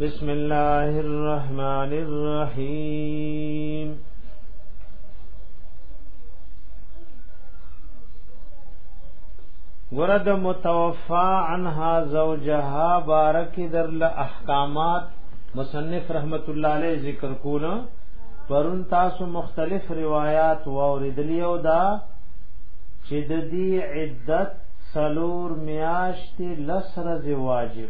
بسم الله الرحمن الرحيم ورد متوفا عنها زوجها بارک در له احکامات مصنف رحمت الله علیه ذکر کول پرون تاسو مختلف روایت و اوریدلی او دا چې د دې عدت سلور میاشتې لسره واجب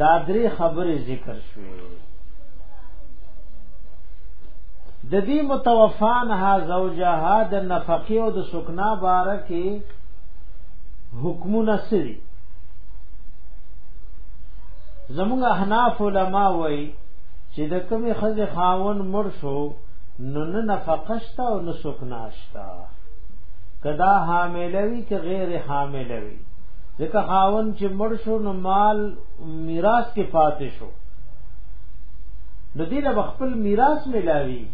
دا درې خبرې ذکر شوې د دې متوفان ها زوجها د نفقه او د سکنا باره کې حکمونه سری زموږ احناف علما وایي چې د کومې خزه خاون مر شو نو نه نفقه شته او نه سکنا شته کدا حاملوي که غیر حاملوي ځکه خاون چې مړ شو نو مال میراث کې پاتې شو نو دې له خپل میراث ملاوي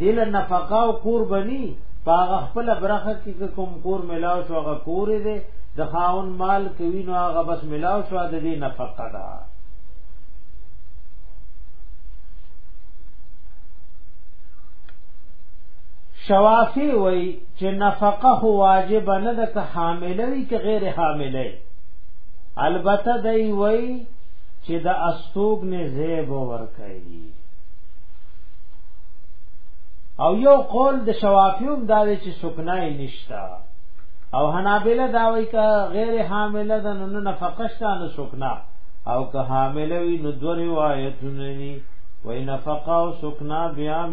دې له نفقه او قرباني پاغه خپل برخه کې کوم کور ملاو شو هغه کور دې د خاون مال کوي نو هغه بس ملاو شو د دې نفقه ده شوافی وای چې نفقه خو واجب نه ده که حامله وي که غیر حامله البته دی وای چې د استوګ نه زیب ور کوي او یو قول د شوافیوم دا دی چې سکنای نشتا او حنابلہ دا وای کا غیر حامله ده نو نفقه شته نو سکنا او که حامله وي نو دوه روایتونه دي وای نفقه او سکنا بیا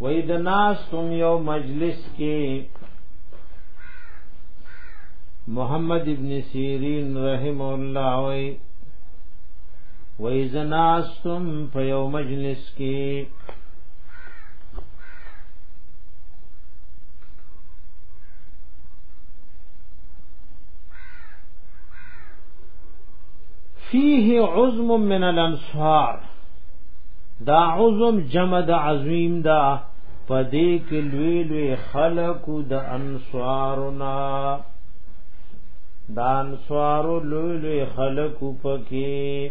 وای د ناس تم یو مجلس کې محمد ابن سیرین رحم الله وای وای زناستم په یو مجلس کې فيه عظم من الانصار دا عظم جمع د عظیم دا پدې کې لوی لوی خلق د انصارنا دا انصار لوی لوی خلق پکې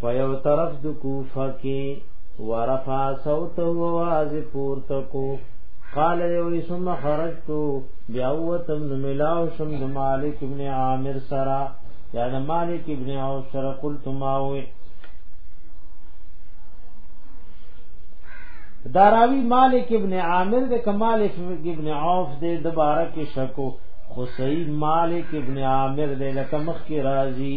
په یو طرف د کوفه کې ورفع صوته واز پورته کو قال یو ثم خرجت بیا وتم ملاو شم د مالک ابن عامر سرا یا د مالک ابن عوف سرا قلت ما وی داراوی مالک ابن عامر د کمال ابن عوف د دوباره کې شکو خو صحیح مالک ابن عامر د لکمخ کی راضی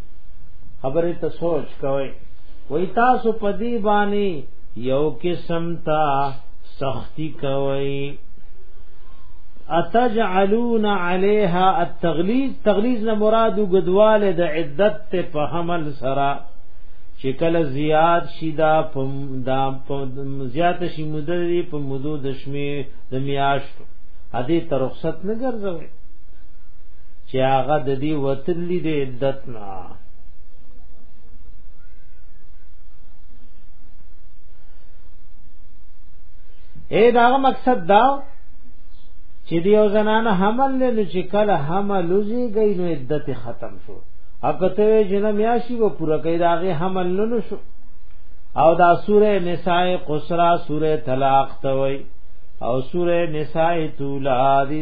خبره ته سوچ کوي وای تاسو په دی باندې یو قسم تا سختی کوي اتجعلون علیها التغلیظ تغلیظ نه مراد غدواله د عدت ته په حمل سره چې کله زیات شي دا په دا په زیات شي مدد په مدو دشمه د میاشت ا دې ترخصت نه ګرځوي چې هغه د دې وتلی د عدت نه اے دا مقصد دا چې دی او زنانه حمل نه چې کله حمل لږی گئی نو عدت ختم شو اکته جنم یاشی و پورا کړي داغه حمل نه شو او دا سوره نساء قصرا سوره طلاق توي او سوره نساء تولا دی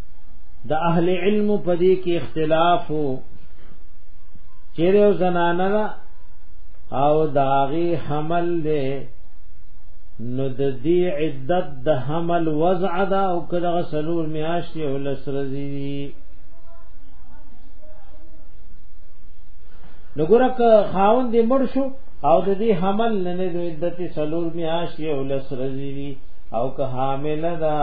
د اهل علم په دې کې اختلاف وو چیرې زنانه ده او داغي حمل له نو د دې عدت د حمل وضع ده او کله سلور میاشتې او لسرزي نګورک خاون دې مړ شو او د دې حمل نه د عدت سلور میاشتې او لسرزي او که حامل ده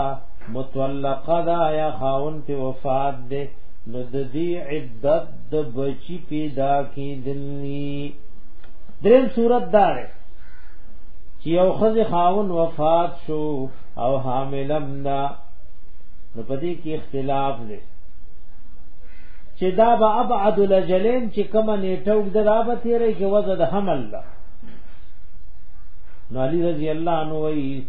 متولقه دا یا خاون په وفات ده نو د دې عدت د بچی پیدا کی دلی دریم صورت دار چې یو خزه خاون وفات شو او حاملم دا نو پدې کې اختلاف دی چې دا به ابعد لجلین چې کوم نیټه وګدرا به تیرې کې وزد حمل الله نو علی رضی الله عنه وی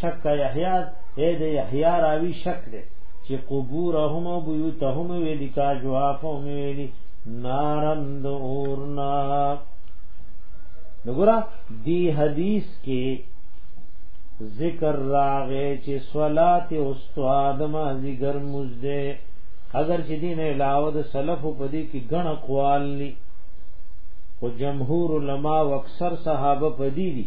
شک یحیی اے د یحیی راوی شک دے چې قبورهم او بیوتهم ویلی کا جوافهم ویلی نارن د اورنا نګورا دی حدیث کې ذکر راغې چې صلات او استاد ما ذکر مزده اگر چې دین علاوه د سلف په دې کې ګڼ اقوال دي او جمهور علما او اکثر صحابه په دې دي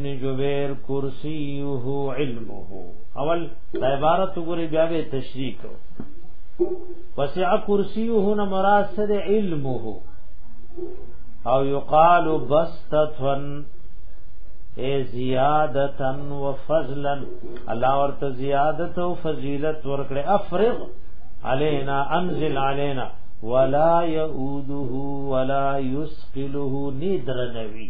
ابن جبیر کرسیه علمه اول دا عبارت وګورئ بیا به تشریح کو وسع کرسیه نه مراد سره علمه او یقال بسطتن اے زیادتن و فضلا الله ورته زیادت او فضیلت ورکړي افرغ علينا انزل علينا ولا يؤوده ولا يسقله ندرنوي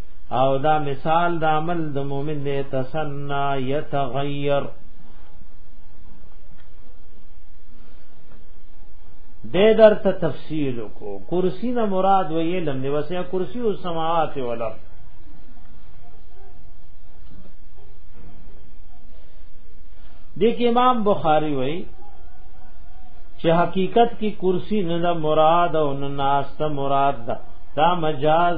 او دا مثال د عمل د مؤمن دی تسنا يتغير د درته تفصیل کو کرسی نه مراد وې لم دی وسه کرسی او سماوات ولا دیک امام بخاری وې چې حقیقت کی کرسی نه مراد او نه ناست مراد دا, دا مجاز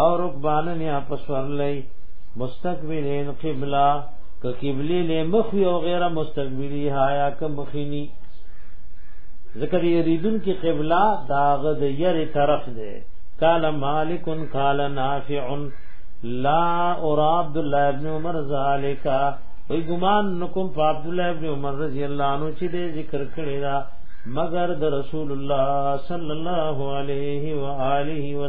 او رکبان نه اپس ورلې مستقبلین قبله که قبله له مخ او غیره مستقبلی هایا که مخینی ذکر یریدون کی قبله داغه د یری طرف ده قال مالک قال نافع لا اور عبد الله ابن عمر ذالک وی ګمان نکوم په عبد الله ابن عمر رضی الله عنه چې دې ذکر کړی دا مگر د رسول الله صلی الله علیه و آله و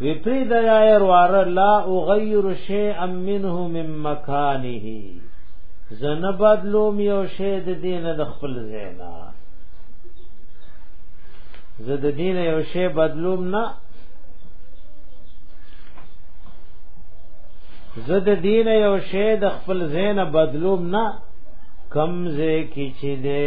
وی پری د یایر وار لا اغیر شیئا منه من مکانه زنه بدلو میو شی د دینه د خپل زینا زه د دینه یو شی بدلوم نه زه د دینه یو شی د خپل زینا بدلوم نه کمزه کی چي دې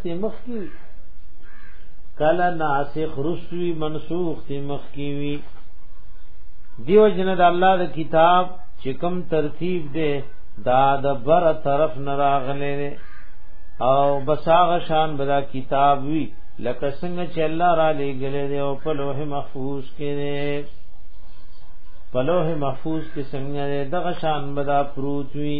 تی مخکی کلا ناسخ رسوی منسوخ تی مخکی وی دیو جن د الله د کتاب چې کوم ترتیب دی دا د بر طرف نه راغلی دی او بساغ شان بلا کتاب وی لکه څنګه چې الله را لېګلې دی او په لوح محفوظ کې دی په لوح محفوظ کې څنګه دغه شان بدا پروت وی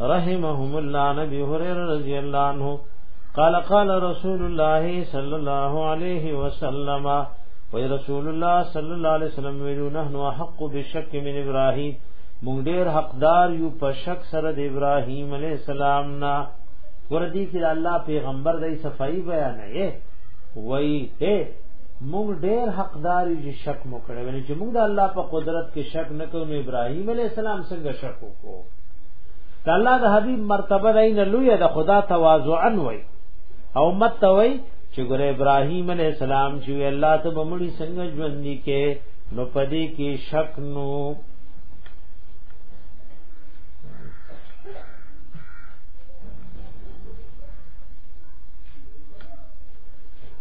رحمهم الله نبی هريره رضی الله عنه قال قال رسول الله صلى الله عليه وسلم وی رسول الله صلی الله علیه وسلم ویلو نحنو حق بشک من ابراهیم مونږ ډیر حقدار یو په شک سره د ابراهیم علی السلام نا وردی کې الله پیغمبر دای صفائی بیان یې وای اے مونږ ډیر حقدار یو شک مو کړو چې مونږ د الله په قدرت کې شک نکوو نو ابراهیم علی السلام څنګه شک وکړو دا الله د حبيب مرتبه نه نه لوی د خدا تواضعن وای او مت ته وای چې ګره ابراهيم عليه السلام چې الله ته بمړي څنګه ژوند کې نو پدې کې شک نو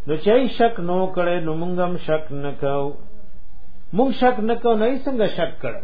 نو چې شک نو کړي نو موږ هم شک نکاو موږ شک نکاو نه څنګه شک کړو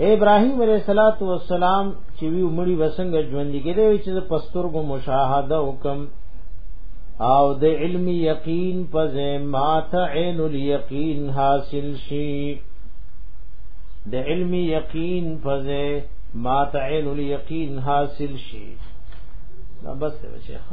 ابراهيم عليه صلوات و سلام چې وی مړي وسنګ ژوند کې دی چې پستور کو مشاهده وکم او د علم یقین په زمات عین الیقین حاصل شي د علم یقین په زمات عین الیقین حاصل شي دا بس شیخ